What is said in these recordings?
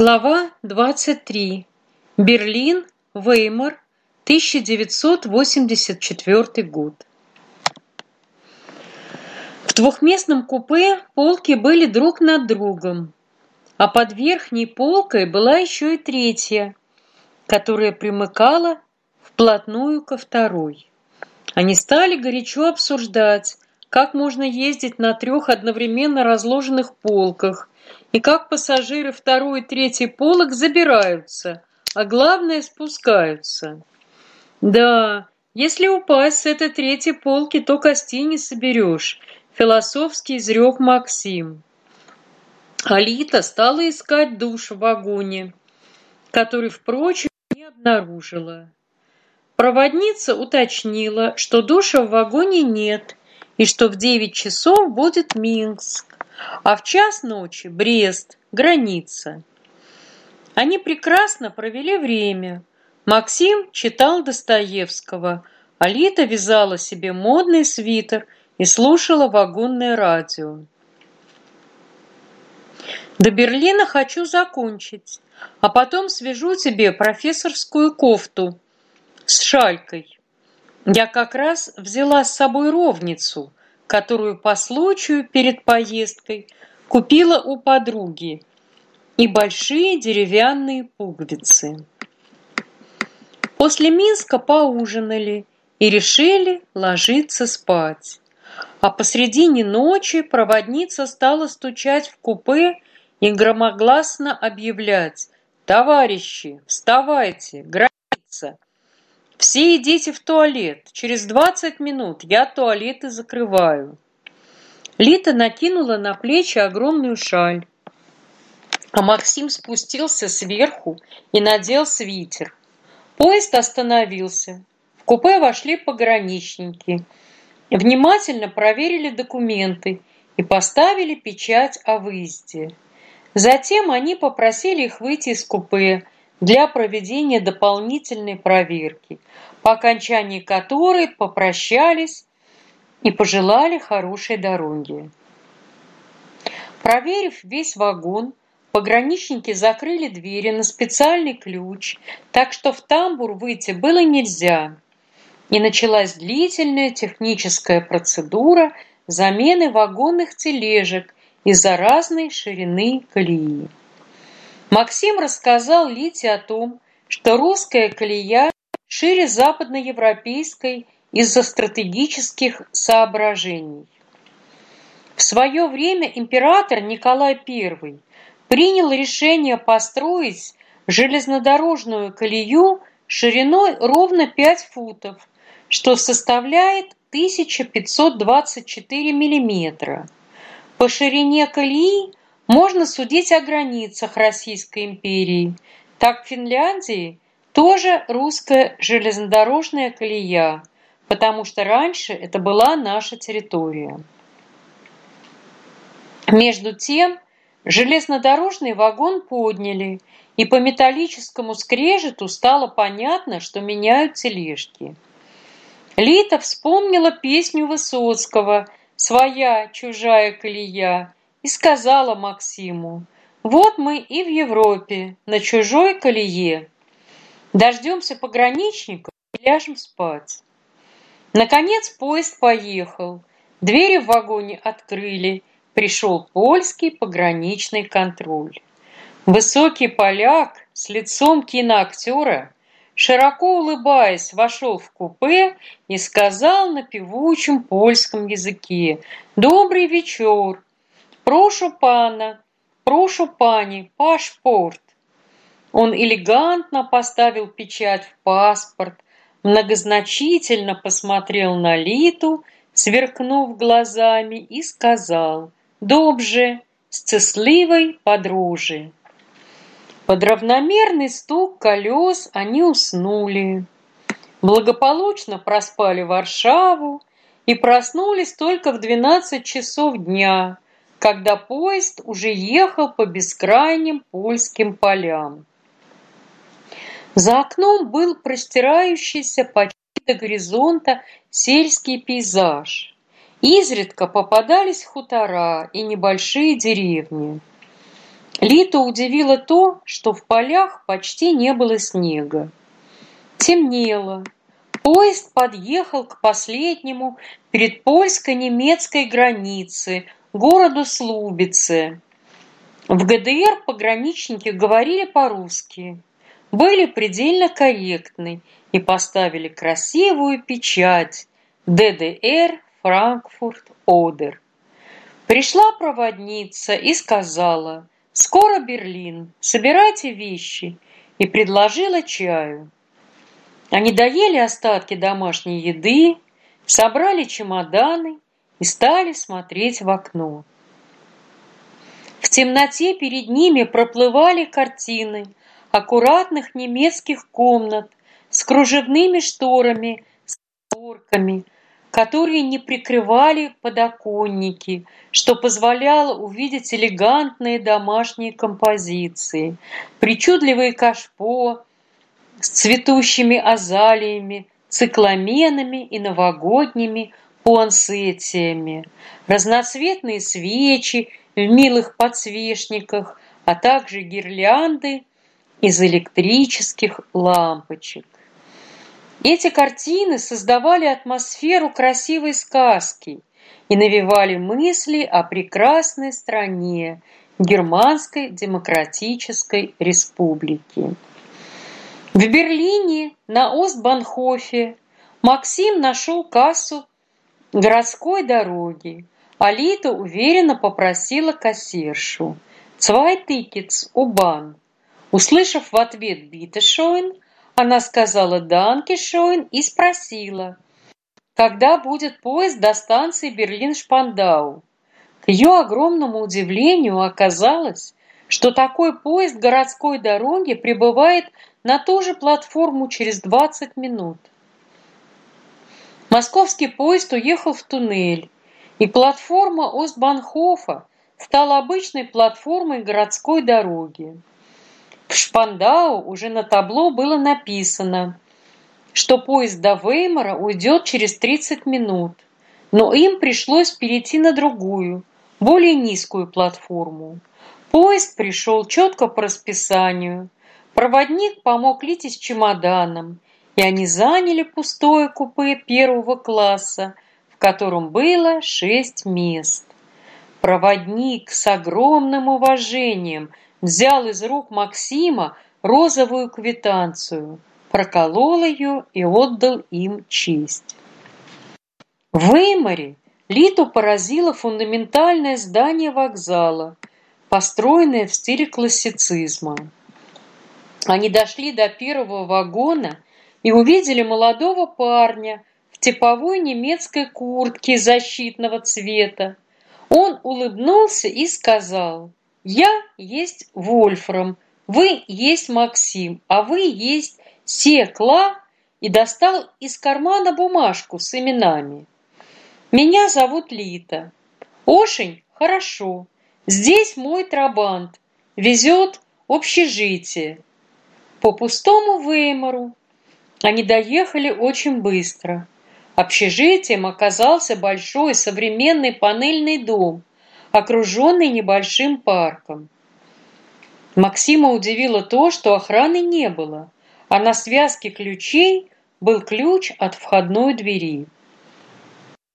Глава двадцать три. Берлин, Веймар, 1984 год. В двухместном купе полки были друг над другом, а под верхней полкой была еще и третья, которая примыкала вплотную ко второй. Они стали горячо обсуждать, как можно ездить на трех одновременно разложенных полках и как пассажиры второй и третий полок забираются, а главное спускаются. Да, если упасть с этой третьей полки, то костей не соберешь, философски изрек Максим. Алита стала искать душ в вагоне, который, впрочем, не обнаружила. Проводница уточнила, что душа в вагоне нет и что в девять часов будет Минск а в час ночи Брест, граница. Они прекрасно провели время. Максим читал Достоевского, Алита вязала себе модный свитер и слушала вагонное радио. До Берлина хочу закончить, а потом свяжу тебе профессорскую кофту с шалькой. Я как раз взяла с собой ровницу, которую по случаю перед поездкой купила у подруги, и большие деревянные пуговицы. После Минска поужинали и решили ложиться спать. А посредине ночи проводница стала стучать в купе и громогласно объявлять «Товарищи, вставайте, граница!» Все идите в туалет. Через двадцать минут я туалеты закрываю. Лита накинула на плечи огромную шаль, а Максим спустился сверху и надел свитер. Поезд остановился. В купе вошли пограничники. Внимательно проверили документы и поставили печать о выезде. Затем они попросили их выйти из купе для проведения дополнительной проверки, по окончании которой попрощались и пожелали хорошей дороги. Проверив весь вагон, пограничники закрыли двери на специальный ключ, так что в тамбур выйти было нельзя. И началась длительная техническая процедура замены вагонных тележек из-за разной ширины колеи. Максим рассказал Лите о том, что русская колея шире западноевропейской из-за стратегических соображений. В свое время император Николай I принял решение построить железнодорожную колею шириной ровно 5 футов, что составляет 1524 миллиметра. По ширине колеи можно судить о границах Российской империи. Так в Финляндии тоже русская железнодорожная колея, потому что раньше это была наша территория. Между тем, железнодорожный вагон подняли, и по металлическому скрежету стало понятно, что меняют тележки. Лита вспомнила песню Высоцкого «Своя чужая колея», и сказала Максиму, «Вот мы и в Европе, на чужой колее. Дождемся пограничников и ляжем спать». Наконец поезд поехал, двери в вагоне открыли, пришел польский пограничный контроль. Высокий поляк с лицом киноактера, широко улыбаясь, вошел в купе и сказал на певучем польском языке «Добрый вечер! Прошу пана, прошу пани, пашпорт. Он элегантно поставил печать в паспорт, многозначительно посмотрел на Литу, сверкнув глазами, и сказал «Добже, счастливой подружи». Под равномерный стук колес они уснули. Благополучно проспали Варшаву и проснулись только в двенадцать часов дня – когда поезд уже ехал по бескрайним польским полям. За окном был простирающийся почти до горизонта сельский пейзаж. Изредка попадались хутора и небольшие деревни. Литу удивило то, что в полях почти не было снега. Темнело. Поезд подъехал к последнему перед польско-немецкой границе, городу Слубице. В ГДР пограничники говорили по-русски, были предельно корректны и поставили красивую печать ДДР Франкфурт-Одер. Пришла проводница и сказала «Скоро Берлин, собирайте вещи» и предложила чаю. Они доели остатки домашней еды, собрали чемоданы и стали смотреть в окно. В темноте перед ними проплывали картины аккуратных немецких комнат с кружевными шторами, с горками, которые не прикрывали подоконники, что позволяло увидеть элегантные домашние композиции, причудливые кашпо с цветущими азалиями, цикламенами и новогодними пуансетиями, разноцветные свечи в милых подсвечниках, а также гирлянды из электрических лампочек. Эти картины создавали атмосферу красивой сказки и навевали мысли о прекрасной стране Германской Демократической Республики. В Берлине на Остбанхофе Максим нашел кассу городской дороги. Алита уверенно попросила кассиршу «Zwei Tickets, U-Bahn». Услышав в ответ «Битешоин», она сказала «Данкишоин» и спросила, когда будет поезд до станции Берлин-Шпандау. К ее огромному удивлению оказалось, что такой поезд городской дороги прибывает на ту же платформу через 20 минут. Московский поезд уехал в туннель, и платформа Остбанхофа стала обычной платформой городской дороги. В Шпандау уже на табло было написано, что поезд до Веймара уйдет через 30 минут, но им пришлось перейти на другую, более низкую платформу. Поезд пришел четко по расписанию. Проводник помог Лите с чемоданом, и они заняли пустое купе первого класса, в котором было шесть мест. Проводник с огромным уважением – взял из рук Максима розовую квитанцию, проколол ее и отдал им честь. В Эйморе Литу поразило фундаментальное здание вокзала, построенное в стиле классицизма. Они дошли до первого вагона и увидели молодого парня в типовой немецкой куртке защитного цвета. Он улыбнулся и сказал я есть Вольфрам, вы есть Максим, а вы есть Секла и достал из кармана бумажку с именами. Меня зовут Лита. Ошень хорошо. Здесь мой трабант. Везет общежитие. По пустому Веймару. Они доехали очень быстро. Общежитием оказался большой современный панельный дом окруженный небольшим парком. Максима удивило то, что охраны не было, а на связке ключей был ключ от входной двери.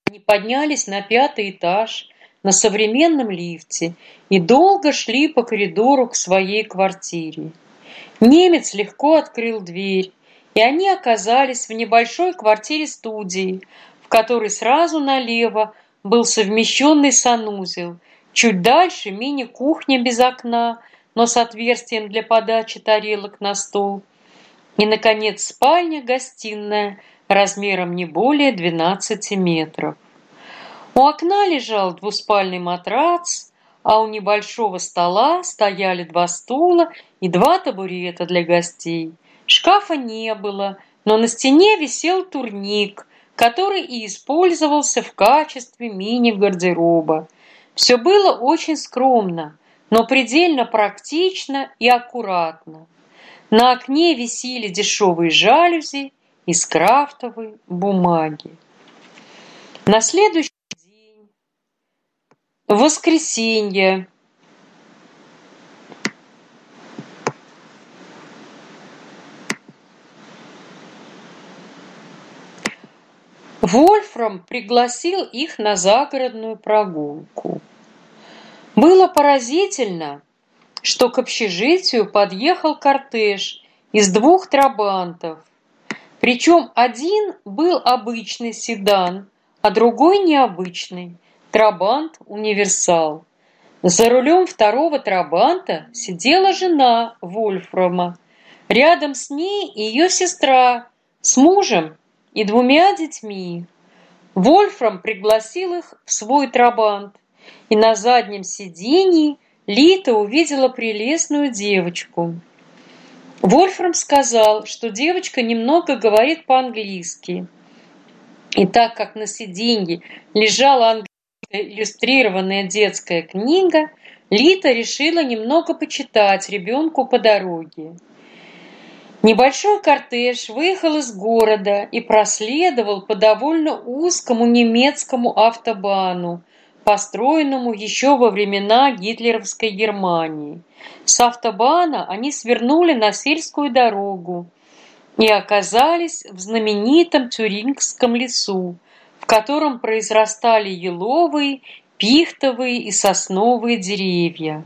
Они поднялись на пятый этаж на современном лифте и долго шли по коридору к своей квартире. Немец легко открыл дверь, и они оказались в небольшой квартире-студии, в которой сразу налево был совмещенный санузел, чуть дальше мини-кухня без окна, но с отверстием для подачи тарелок на стол. И, наконец, спальня-гостиная размером не более 12 метров. У окна лежал двуспальный матрац, а у небольшого стола стояли два стула и два табурета для гостей. Шкафа не было, но на стене висел турник, который и использовался в качестве мини-гардероба. Все было очень скромно, но предельно практично и аккуратно. На окне висели дешевые жалюзи из крафтовой бумаги. На следующий день, в воскресенье, Вольфрам пригласил их на загородную прогулку. Было поразительно, что к общежитию подъехал кортеж из двух трабантов. Причем один был обычный седан, а другой необычный – трабант-универсал. За рулем второго трабанта сидела жена Вольфрама. Рядом с ней ее сестра с мужем и двумя детьми. Вольфрам пригласил их в свой трабант, и на заднем сиденье Лита увидела прелестную девочку. Вольфрам сказал, что девочка немного говорит по-английски. И так как на сиденье лежала английская иллюстрированная детская книга, Лита решила немного почитать ребенку по дороге. Небольшой кортеж выехал из города и проследовал по довольно узкому немецкому автобану, построенному еще во времена гитлеровской Германии. С автобана они свернули на сельскую дорогу и оказались в знаменитом Тюрингском лесу, в котором произрастали еловые, пихтовые и сосновые деревья.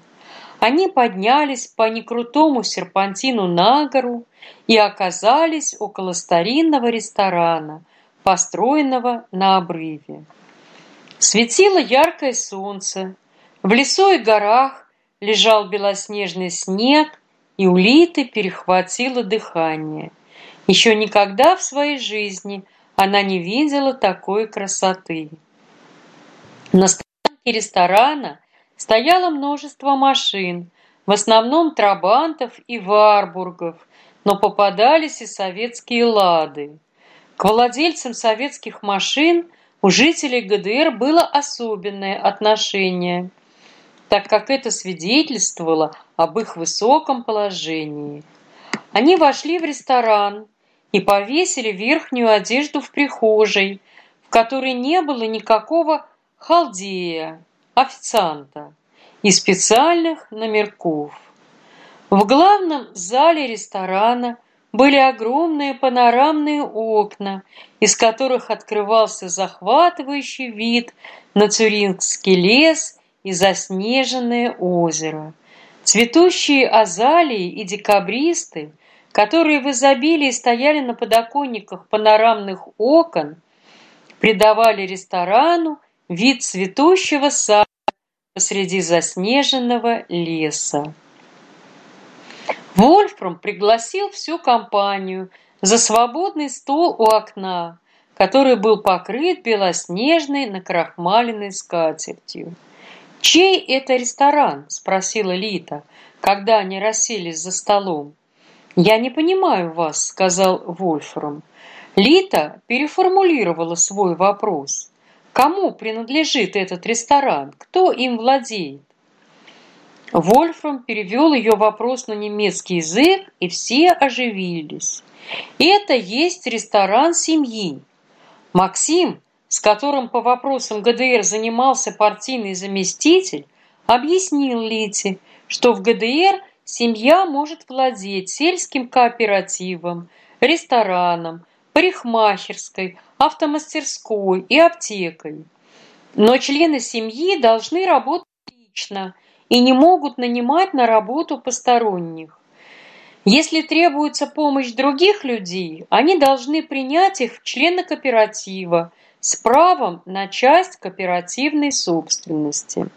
Они поднялись по некрутому серпантину на гору и оказались около старинного ресторана, построенного на обрыве. Светило яркое солнце, в лесу и горах лежал белоснежный снег, и у Литы перехватило дыхание. Еще никогда в своей жизни она не видела такой красоты. На стоянке ресторана стояло множество машин, в основном трабантов и варбургов, но попадались и советские лады. К владельцам советских машин у жителей ГДР было особенное отношение, так как это свидетельствовало об их высоком положении. Они вошли в ресторан и повесили верхнюю одежду в прихожей, в которой не было никакого халдея, официанта и специальных номерков. В главном зале ресторана были огромные панорамные окна, из которых открывался захватывающий вид на Цюрингский лес и заснеженное озеро. Цветущие азалии и декабристы, которые в изобилии стояли на подоконниках панорамных окон, придавали ресторану вид цветущего сада посреди заснеженного леса. Вольфрам пригласил всю компанию за свободный стол у окна, который был покрыт белоснежной накрахмаленной скатертью. «Чей это ресторан?» – спросила Лита, когда они расселись за столом. «Я не понимаю вас», – сказал Вольфрам. Лита переформулировала свой вопрос. Кому принадлежит этот ресторан? Кто им владеет? Вольфрам перевел ее вопрос на немецкий язык, и все оживились. Это есть ресторан семьи. Максим, с которым по вопросам ГДР занимался партийный заместитель, объяснил Лите, что в ГДР семья может владеть сельским кооперативом, рестораном, парикмахерской, автомастерской и аптекой. Но члены семьи должны работать лично и не могут нанимать на работу посторонних. Если требуется помощь других людей, они должны принять их в члены кооператива с правом на часть кооперативной собственности.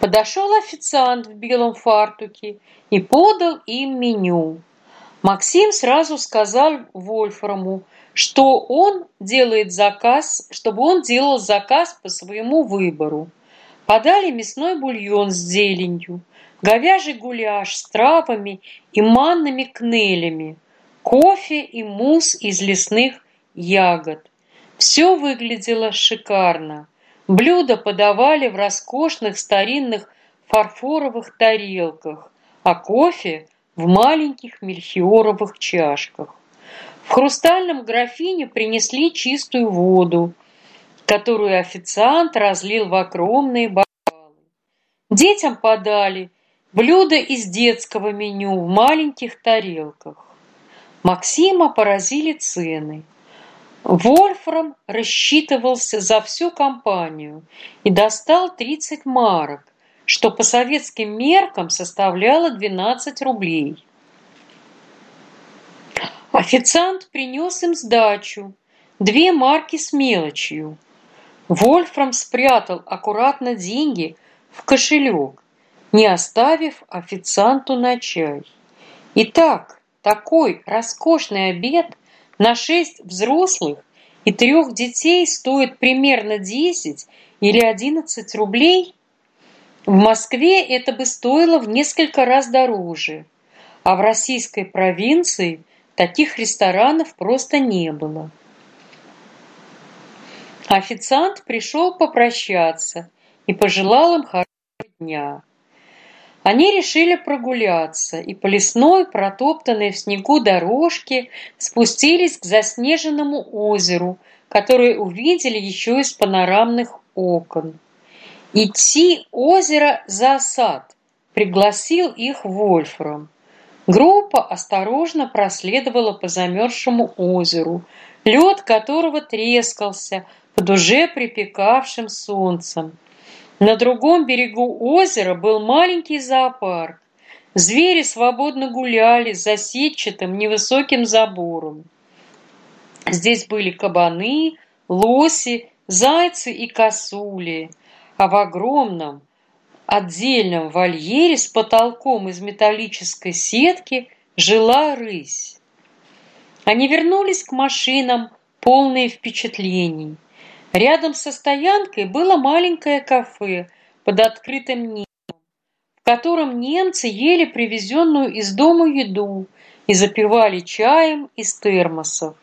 Подошел официант в белом фартуке и подал им меню. Максим сразу сказал Вольфраму, что он делает заказ, чтобы он делал заказ по своему выбору. Подали мясной бульон с зеленью, говяжий гуляш с травами и манными кнелями, кофе и мусс из лесных ягод. Все выглядело шикарно. Блюда подавали в роскошных старинных фарфоровых тарелках, а кофе – в маленьких мельхиоровых чашках. В хрустальном графине принесли чистую воду, которую официант разлил в огромные бокалы. Детям подали блюда из детского меню в маленьких тарелках. Максима поразили цены. Вольфрам рассчитывался за всю компанию и достал 30 марок, что по советским меркам составляло 12 рублей. Официант принес им сдачу, две марки с мелочью. Вольфрам спрятал аккуратно деньги в кошелек, не оставив официанту на чай. Итак, такой роскошный обед на шесть взрослых и трех детей стоит примерно 10 или 11 рублей. В Москве это бы стоило в несколько раз дороже, а в российской провинции таких ресторанов просто не было. Официант пришел попрощаться и пожелал им хорошего дня. Они решили прогуляться и по лесной, протоптанной в снегу дорожке спустились к заснеженному озеру, которое увидели еще из панорамных окон. «Идти озеро за сад», — пригласил их Вольфрам. Группа осторожно проследовала по замерзшему озеру, лед которого трескался под уже припекавшим солнцем. На другом берегу озера был маленький зоопарк. Звери свободно гуляли за сетчатым невысоким забором. Здесь были кабаны, лоси, зайцы и косули, а в огромном отдельном вольере с потолком из металлической сетки жила рысь. Они вернулись к машинам, полные впечатлений. Рядом со стоянкой было маленькое кафе под открытым небом, в котором немцы ели привезенную из дома еду и запивали чаем из термосов.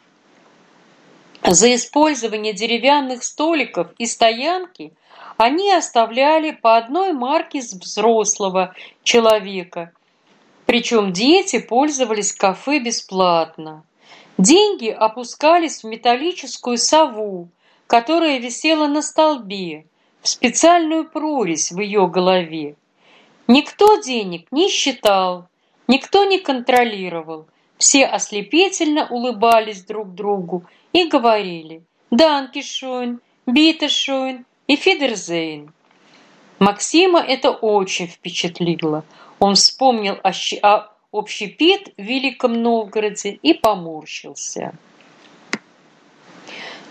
За использование деревянных столиков и стоянки они оставляли по одной марке с взрослого человека, причем дети пользовались кафе бесплатно. Деньги опускались в металлическую сову, которая висела на столбе, в специальную прорезь в ее голове. Никто денег не считал, никто не контролировал. Все ослепительно улыбались друг другу и говорили «Данкишойн», «Битешойн» и «Фидерзейн». Максима это очень впечатлило. Он вспомнил о, о общепит в Великом Новгороде и поморщился.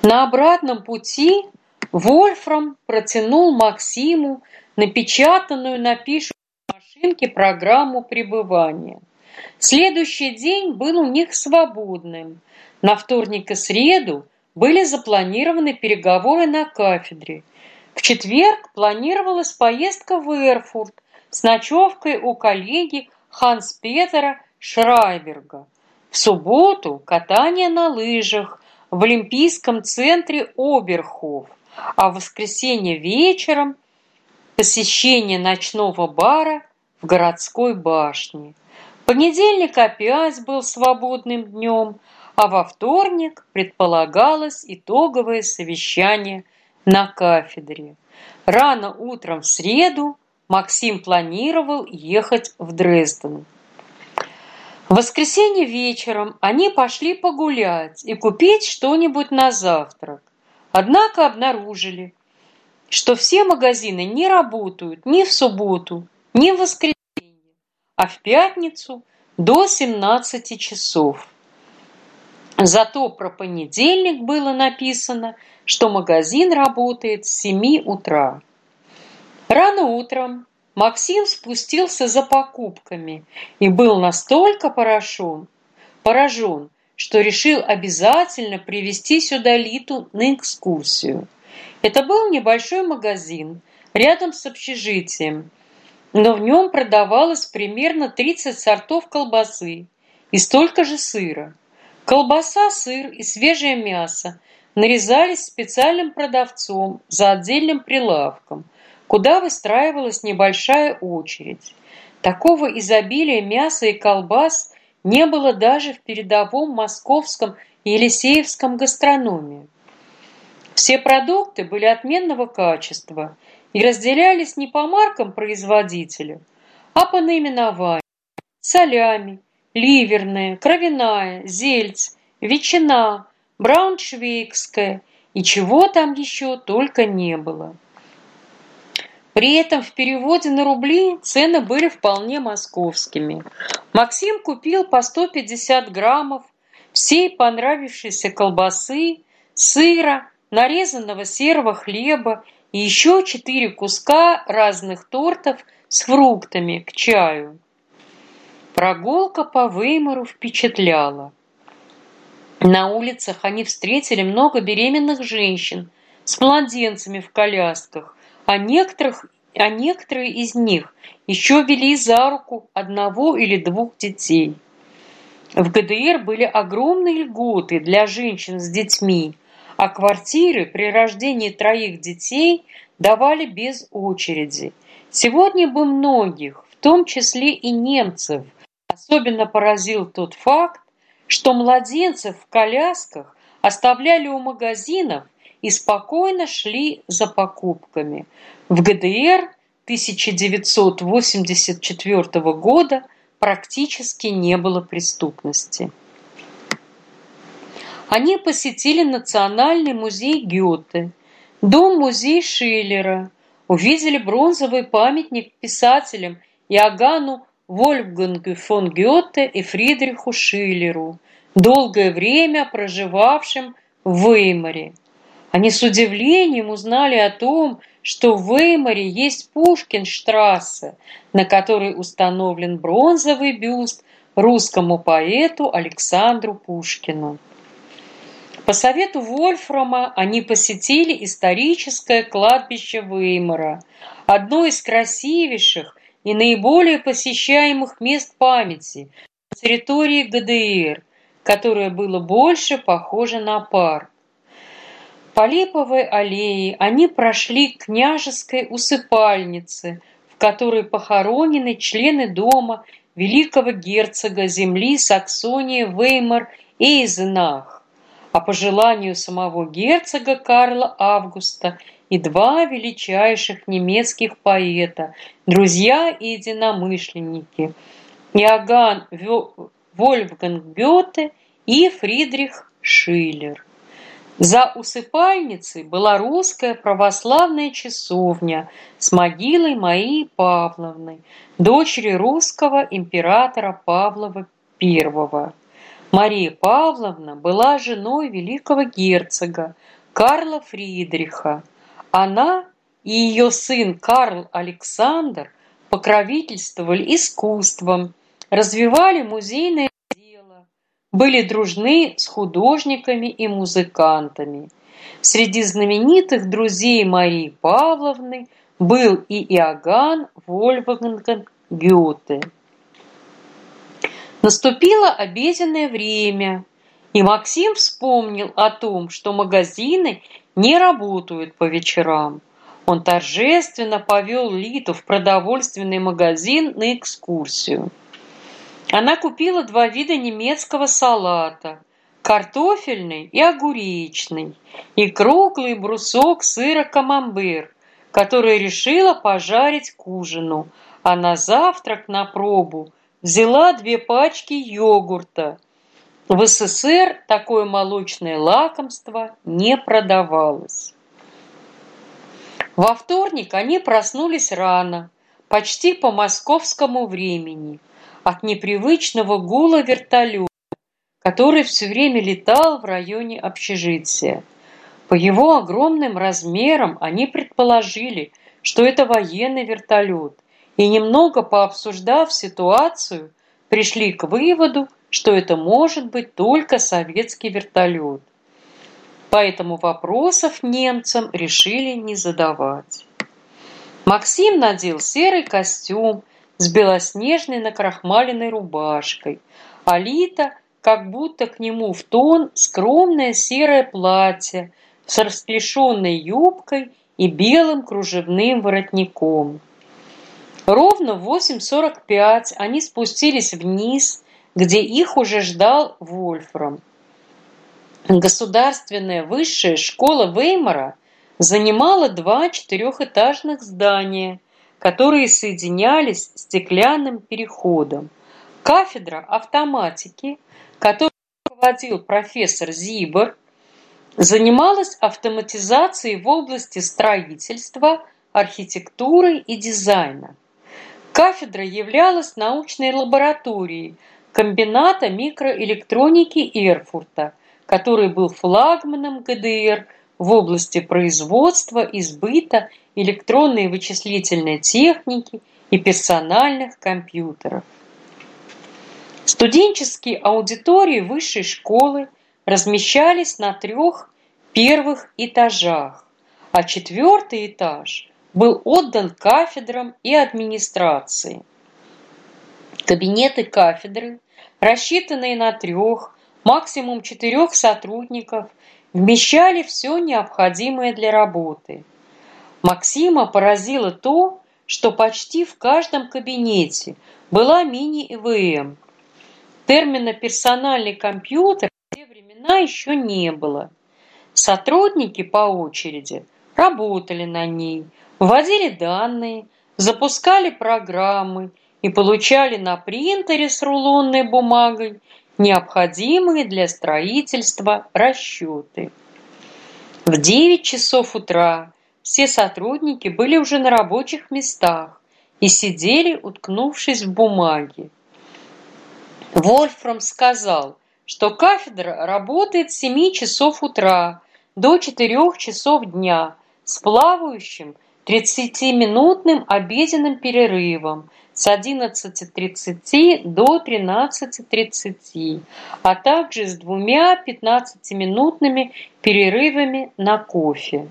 На обратном пути Вольфрам протянул Максиму напечатанную на пишущей машинке программу пребывания. Следующий день был у них свободным. На вторник и среду были запланированы переговоры на кафедре. В четверг планировалась поездка в Эрфурт с ночевкой у коллеги Ханс-Петера Шрайберга. В субботу катание на лыжах в Олимпийском центре Оберхоф, а в воскресенье вечером посещение ночного бара в городской башне. Понедельник опять был свободным днем, а во вторник предполагалось итоговое совещание на кафедре. Рано утром в среду Максим планировал ехать в Дрезден. В воскресенье вечером они пошли погулять и купить что-нибудь на завтрак. Однако обнаружили, что все магазины не работают ни в субботу, ни в воскресенье, а в пятницу до 17 часов. Зато про понедельник было написано, что магазин работает с 7 утра. Рано утром Максим спустился за покупками и был настолько поражен, поражен, что решил обязательно привести сюда Литу на экскурсию. Это был небольшой магазин рядом с общежитием, но в нем продавалось примерно 30 сортов колбасы и столько же сыра. Колбаса, сыр и свежее мясо нарезались специальным продавцом за отдельным прилавком – куда выстраивалась небольшая очередь. Такого изобилия мяса и колбас не было даже в передовом московском елисеевском гастрономе. Все продукты были отменного качества и разделялись не по маркам производителя, а по наименованию. Солями, ливерная, кровяная, зельц, ветчина, Брауншвейгская и чего там еще только не было. При этом в переводе на рубли цены были вполне московскими. Максим купил по 150 граммов всей понравившейся колбасы, сыра, нарезанного серого хлеба и еще четыре куска разных тортов с фруктами к чаю. Прогулка по Веймару впечатляла. На улицах они встретили много беременных женщин с младенцами в колясках, а некоторых а некоторые из них еще вели за руку одного или двух детей. В ГДР были огромные льготы для женщин с детьми, а квартиры при рождении троих детей давали без очереди. Сегодня бы многих, в том числе и немцев, особенно поразил тот факт, что младенцев в колясках оставляли у магазинов и спокойно шли за покупками. В ГДР 1984 года практически не было преступности. Они посетили Национальный музей Гёте, Дом-музей Шиллера, увидели бронзовый памятник писателям Иоганну Вольфгангу фон Гёте и Фридриху Шиллеру, долгое время проживавшим в Веймаре. Они с удивлением узнали о том, что в Веймаре есть Пушкинштрассе, на которой установлен бронзовый бюст русскому поэту Александру Пушкину. По совету Вольфрама они посетили историческое кладбище Веймара, одно из красивейших и наиболее посещаемых мест памяти на территории ГДР, которое было больше похоже на парк. По Липовой аллее они прошли к княжеской усыпальнице, в которой похоронены члены дома великого герцога земли Саксония Веймар Эйзенах, а по желанию самого герцога Карла Августа и два величайших немецких поэта, друзья и единомышленники Иоганн Вольфганг Гёте и Фридрих Шиллер. За усыпальницей была русская православная часовня с могилой Марии Павловны, дочери русского императора Павла I. Мария Павловна была женой великого герцога Карла Фридриха. Она и ее сын Карл Александр покровительствовали искусством, развивали музейное были дружны с художниками и музыкантами. Среди знаменитых друзей Марии Павловны был и Иоганн Вольфганг Гёте. Наступило обеденное время, и Максим вспомнил о том, что магазины не работают по вечерам. Он торжественно повел Литу в продовольственный магазин на экскурсию. Она купила два вида немецкого салата – картофельный и огуречный, и круглый брусок сыра камамбер, который решила пожарить к ужину, а на завтрак на пробу взяла две пачки йогурта. В СССР такое молочное лакомство не продавалось. Во вторник они проснулись рано, почти по московскому времени – от непривычного гула вертолета, который все время летал в районе общежития. По его огромным размерам они предположили, что это военный вертолет, и немного пообсуждав ситуацию, пришли к выводу, что это может быть только советский вертолет. Поэтому вопросов немцам решили не задавать. Максим надел серый костюм, с белоснежной накрахмаленной рубашкой. Алита, как будто к нему в тон, скромное серое платье с расклешенной юбкой и белым кружевным воротником. Ровно в 8.45 они спустились вниз, где их уже ждал Вольфрам. Государственная высшая школа Веймара занимала два четырехэтажных здания – которые соединялись стеклянным переходом. Кафедра автоматики, которой руководил профессор Зибор, занималась автоматизацией в области строительства, архитектуры и дизайна. Кафедра являлась научной лабораторией комбината микроэлектроники Эрфурта, который был флагманом ГДР в области производства, избыта, электронной вычислительной техники и персональных компьютеров. Студенческие аудитории высшей школы размещались на трех первых этажах, а четвертый этаж был отдан кафедрам и администрации. Кабинеты кафедры, рассчитанные на трех, максимум четырех сотрудников, вмещали все необходимое для работы. Максима поразило то, что почти в каждом кабинете была мини-ИВМ. Термина «персональный компьютер» в те времена еще не было. Сотрудники по очереди работали на ней, вводили данные, запускали программы и получали на принтере с рулонной бумагой необходимые для строительства расчеты. В 9 часов утра все сотрудники были уже на рабочих местах и сидели, уткнувшись в бумаги. Вольфрам сказал, что кафедра работает с 7 часов утра до 4 часов дня с плавающим 30-минутным обеденным перерывом с 11.30 до 13.30, а также с двумя 15-минутными перерывами на кофе.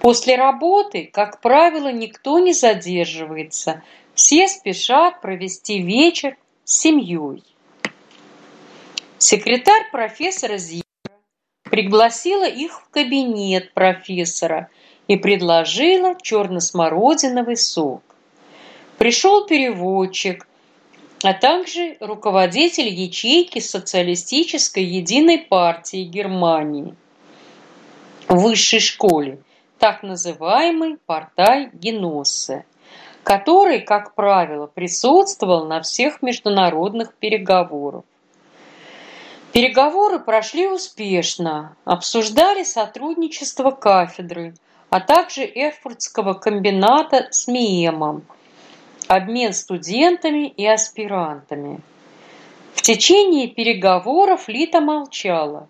После работы, как правило, никто не задерживается, все спешат провести вечер с семьей. Секретарь профессора Зибра пригласила их в кабинет профессора и предложила черно-смородиновый сок. Пришел переводчик, а также руководитель ячейки социалистической единой партии Германии в высшей школе, так называемый портай Геноссе, который, как правило, присутствовал на всех международных переговорах. Переговоры прошли успешно, обсуждали сотрудничество кафедры, а также Эрфуртского комбината с МИЭМом, обмен студентами и аспирантами. В течение переговоров Лита молчала,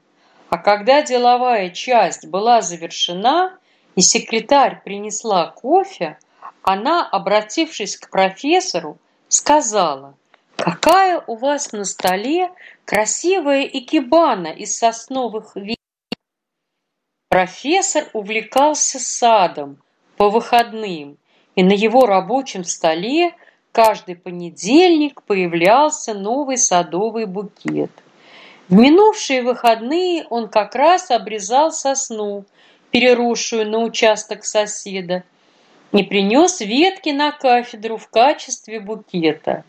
а когда деловая часть была завершена и секретарь принесла кофе, она, обратившись к профессору, сказала, «Какая у вас на столе красивая икебана из сосновых ветвей!» Профессор увлекался садом по выходным, и на его рабочем столе каждый понедельник появлялся новый садовый букет. В минувшие выходные он как раз обрезал сосну, переросшую на участок соседа, и принес ветки на кафедру в качестве букета.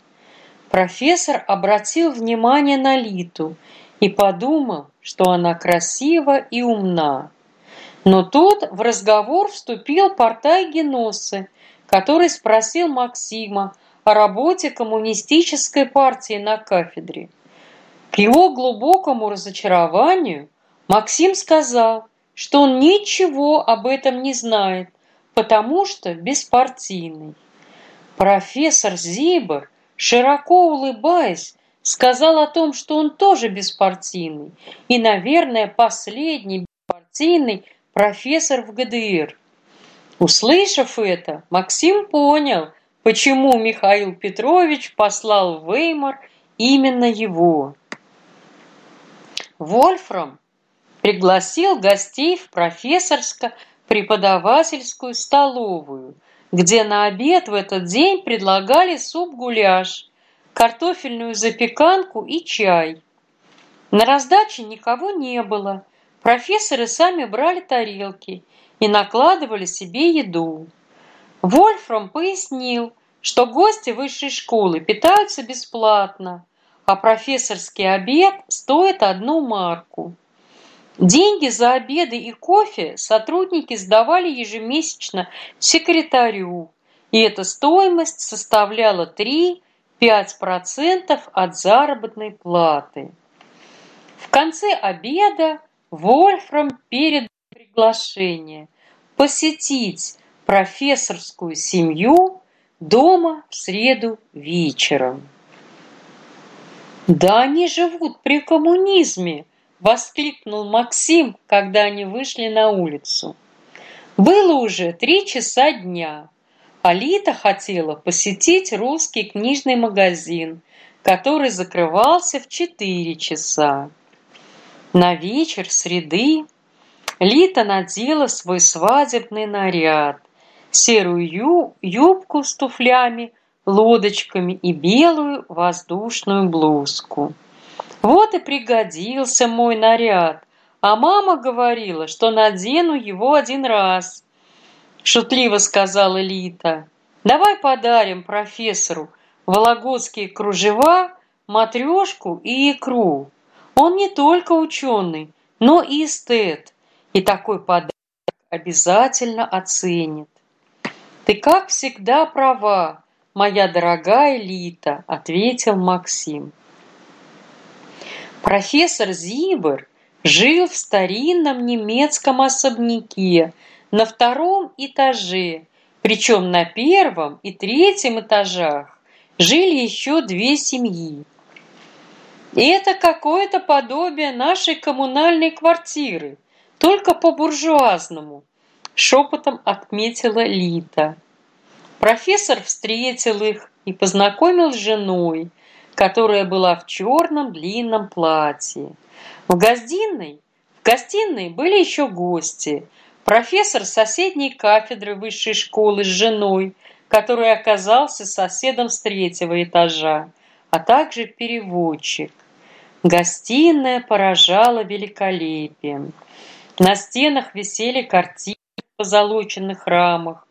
Профессор обратил внимание на Литу и подумал, что она красива и умна. Но тут в разговор вступил портай Геноссы, который спросил Максима о работе коммунистической партии на кафедре. К его глубокому разочарованию Максим сказал, что он ничего об этом не знает, потому что беспартийный. Профессор Зибер, широко улыбаясь, сказал о том, что он тоже беспартийный и, наверное, последний беспартийный профессор в ГДР. Услышав это, Максим понял, почему Михаил Петрович послал в Веймар именно его. Вольфрам пригласил гостей в профессорско-преподавательскую столовую, где на обед в этот день предлагали суп-гуляш, картофельную запеканку и чай. На раздаче никого не было. Профессоры сами брали тарелки – и накладывали себе еду. Вольфрам пояснил, что гости высшей школы питаются бесплатно, а профессорский обед стоит одну марку. Деньги за обеды и кофе сотрудники сдавали ежемесячно секретарю, и эта стоимость составляла 3-5% от заработной платы. В конце обеда Вольфрам передал приглашение посетить профессорскую семью дома в среду вечером. «Да они живут при коммунизме!» – воскликнул Максим, когда они вышли на улицу. Было уже три часа дня. Алита хотела посетить русский книжный магазин, который закрывался в четыре часа. На вечер среды Лита надела свой свадебный наряд, серую юбку с туфлями – лодочками и белую воздушную блузку. Вот и пригодился мой наряд, а мама говорила, что надену его один раз. Шутливо сказала Лита. Давай подарим профессору вологодские кружева, матрешку и икру. Он не только ученый, но и эстет, и такой подарок обязательно оценит. Ты, как всегда, права, моя дорогая Лита», — ответил Максим. Профессор Зибер жил в старинном немецком особняке на втором этаже, причем на первом и третьем этажах жили еще две семьи. Это какое-то подобие нашей коммунальной квартиры, только по-буржуазному, шепотом отметила Лита. Профессор встретил их и познакомил с женой, которая была в черном длинном платье. В гостиной, в гостиной были еще гости. Профессор соседней кафедры высшей школы с женой, который оказался соседом с третьего этажа, а также переводчик. Гостиная поражала великолепием. На стенах висели картины в позолоченных рамах,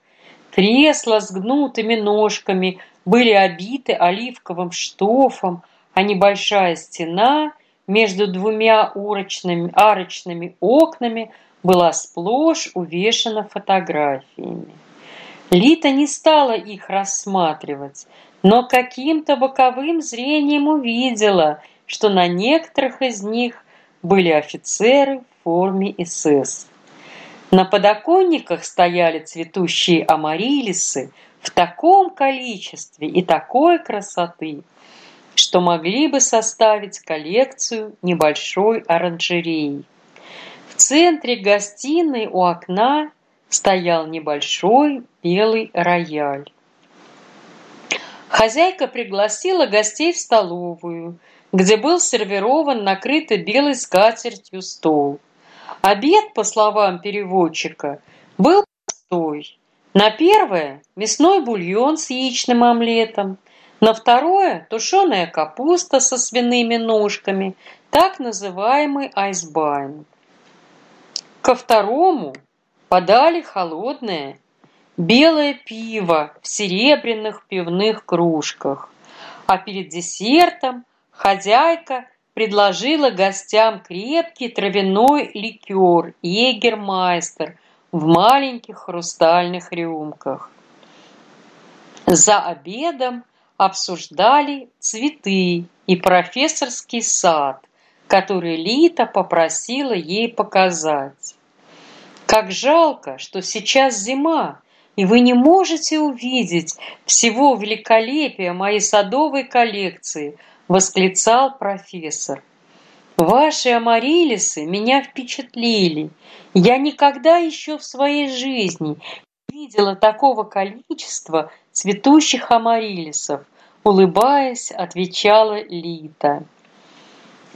Кресла с гнутыми ножками были обиты оливковым штофом, а небольшая стена между двумя урочными, арочными окнами была сплошь увешана фотографиями. Лита не стала их рассматривать, но каким-то боковым зрением увидела, что на некоторых из них были офицеры в форме СС. На подоконниках стояли цветущие амарилисы в таком количестве и такой красоты, что могли бы составить коллекцию небольшой оранжереи. В центре гостиной у окна стоял небольшой белый рояль. Хозяйка пригласила гостей в столовую, где был сервирован накрытый белой скатертью стол. Обед, по словам переводчика, был простой. На первое – мясной бульон с яичным омлетом, на второе – тушеная капуста со свиными ножками, так называемый айсбайн. Ко второму подали холодное белое пиво в серебряных пивных кружках, а перед десертом хозяйка предложила гостям крепкий травяной ликер «Егермайстер» в маленьких хрустальных рюмках. За обедом обсуждали цветы и профессорский сад, который Лита попросила ей показать. Как жалко, что сейчас зима, и вы не можете увидеть всего великолепия моей садовой коллекции – восклицал профессор. Ваши амарилисы меня впечатлили. Я никогда еще в своей жизни не видела такого количества цветущих амарилисов, улыбаясь, отвечала Лита.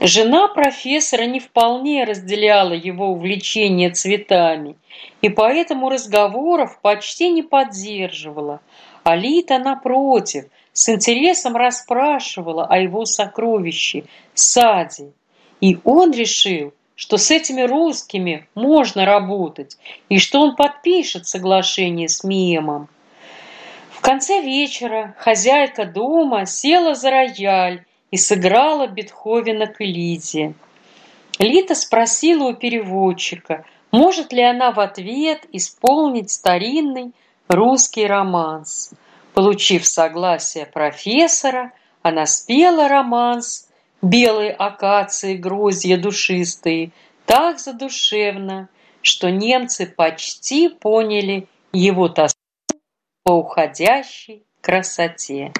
Жена профессора не вполне разделяла его увлечение цветами и поэтому разговоров почти не поддерживала. А Лита, напротив, с интересом расспрашивала о его сокровище, саде. И он решил, что с этими русскими можно работать, и что он подпишет соглашение с Миемом. В конце вечера хозяйка дома села за рояль и сыграла Бетховена к Лизе. Лита спросила у переводчика, может ли она в ответ исполнить старинный русский романс. Получив согласие профессора, она спела романс «Белые акации, грозья душистые», так задушевно, что немцы почти поняли его тоску по уходящей красоте.